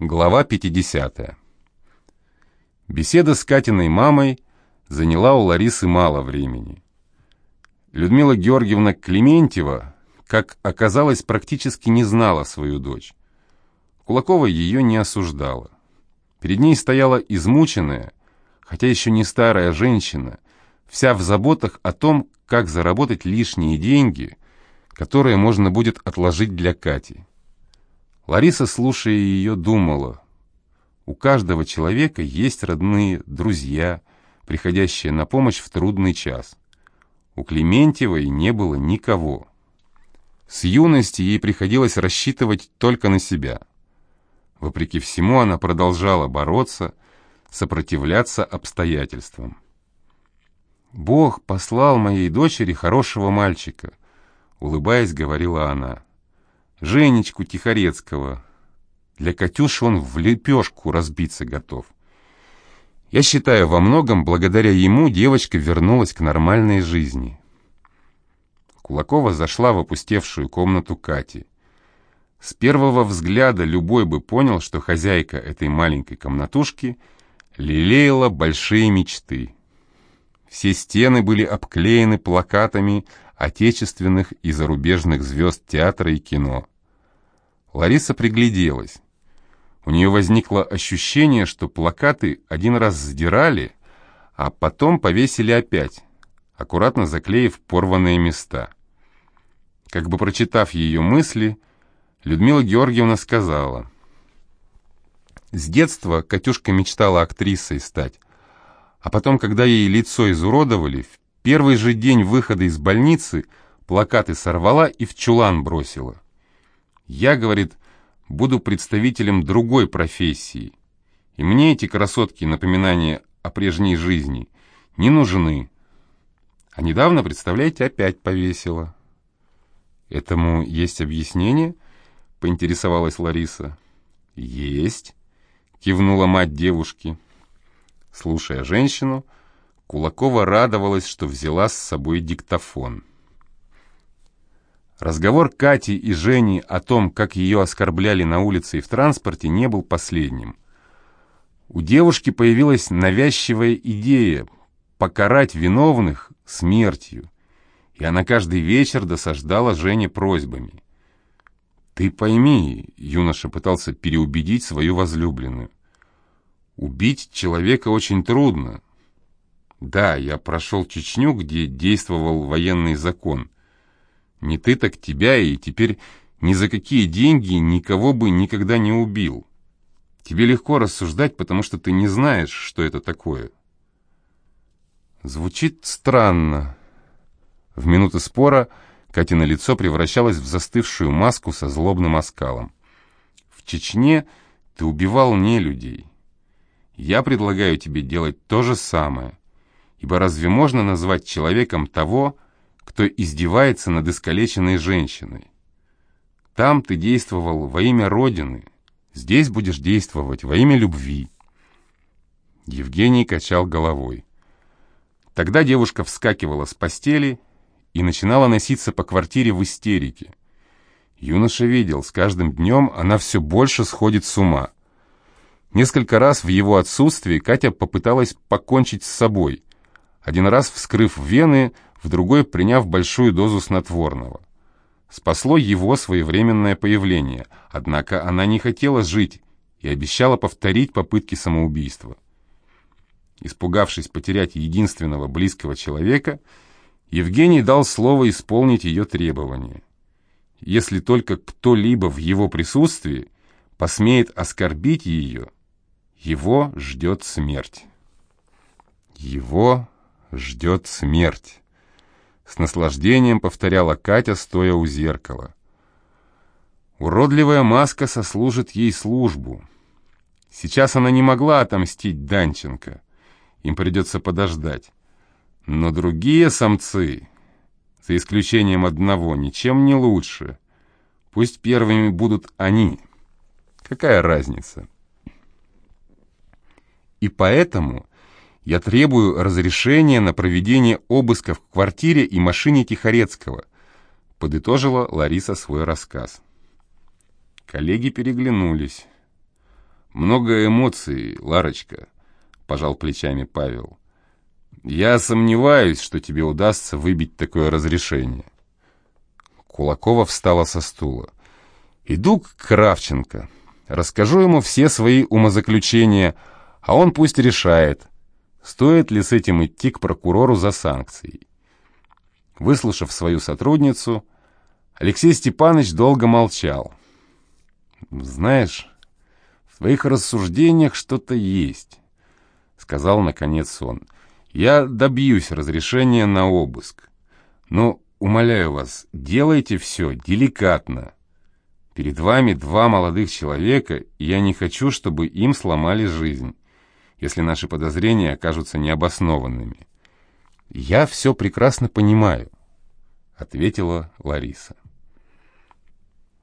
Глава 50. Беседа с Катиной мамой заняла у Ларисы мало времени. Людмила Георгиевна Клементьева, как оказалось, практически не знала свою дочь. Кулакова ее не осуждала. Перед ней стояла измученная, хотя еще не старая женщина, вся в заботах о том, как заработать лишние деньги, которые можно будет отложить для Кати. Лариса, слушая ее, думала, у каждого человека есть родные, друзья, приходящие на помощь в трудный час. У Клементьевой не было никого. С юности ей приходилось рассчитывать только на себя. Вопреки всему она продолжала бороться, сопротивляться обстоятельствам. «Бог послал моей дочери хорошего мальчика», — улыбаясь, говорила она. Женечку Тихорецкого. Для Катюши он в лепешку разбиться готов. Я считаю, во многом благодаря ему девочка вернулась к нормальной жизни. Кулакова зашла в опустевшую комнату Кати. С первого взгляда любой бы понял, что хозяйка этой маленькой комнатушки лелеяла большие мечты. Все стены были обклеены плакатами отечественных и зарубежных звезд театра и кино. Лариса пригляделась. У нее возникло ощущение, что плакаты один раз сдирали, а потом повесили опять, аккуратно заклеив порванные места. Как бы прочитав ее мысли, Людмила Георгиевна сказала, «С детства Катюшка мечтала актрисой стать, а потом, когда ей лицо изуродовали, в первый же день выхода из больницы плакаты сорвала и в чулан бросила. Я, говорит, буду представителем другой профессии, и мне эти красотки, напоминания о прежней жизни, не нужны. А недавно, представляете, опять повесила. Этому есть объяснение? Поинтересовалась Лариса. Есть, кивнула мать девушки. Слушая женщину, Кулакова радовалась, что взяла с собой диктофон. Разговор Кати и Жени о том, как ее оскорбляли на улице и в транспорте, не был последним. У девушки появилась навязчивая идея покарать виновных смертью, и она каждый вечер досаждала Жене просьбами. «Ты пойми», — юноша пытался переубедить свою возлюбленную, «убить человека очень трудно, да, я прошел Чечню, где действовал военный закон. Не ты, так тебя, и теперь ни за какие деньги никого бы никогда не убил. Тебе легко рассуждать, потому что ты не знаешь, что это такое. Звучит странно. В минуты спора Катина лицо превращалось в застывшую маску со злобным оскалом. В Чечне ты убивал не людей. Я предлагаю тебе делать то же самое. Ибо разве можно назвать человеком того, кто издевается над искалеченной женщиной? Там ты действовал во имя Родины, здесь будешь действовать во имя любви. Евгений качал головой. Тогда девушка вскакивала с постели и начинала носиться по квартире в истерике. Юноша видел, с каждым днем она все больше сходит с ума. Несколько раз в его отсутствии Катя попыталась покончить с собой, один раз вскрыв вены, в другой приняв большую дозу снотворного. Спасло его своевременное появление, однако она не хотела жить и обещала повторить попытки самоубийства. Испугавшись потерять единственного близкого человека, Евгений дал слово исполнить ее требования. Если только кто-либо в его присутствии посмеет оскорбить ее, его ждет смерть. Его ждет смерть. С наслаждением повторяла Катя, стоя у зеркала. Уродливая маска сослужит ей службу. Сейчас она не могла отомстить Данченко. Им придется подождать. Но другие самцы, за исключением одного, ничем не лучше. Пусть первыми будут они. Какая разница? И поэтому я требую разрешения на проведение обыска в квартире и машине Тихорецкого», подытожила Лариса свой рассказ. Коллеги переглянулись. Много эмоций, Ларочка, пожал плечами Павел. Я сомневаюсь, что тебе удастся выбить такое разрешение. Кулакова встала со стула. Иду к Кравченко. Расскажу ему все свои умозаключения, а он пусть решает, стоит ли с этим идти к прокурору за санкцией. Выслушав свою сотрудницу, Алексей Степанович долго молчал. «Знаешь, в твоих рассуждениях что-то есть», — сказал наконец он. «Я добьюсь разрешения на обыск. Но, умоляю вас, делайте все деликатно. Перед вами два молодых человека, и я не хочу, чтобы им сломали жизнь, если наши подозрения окажутся необоснованными». «Я все прекрасно понимаю», — ответила Лариса.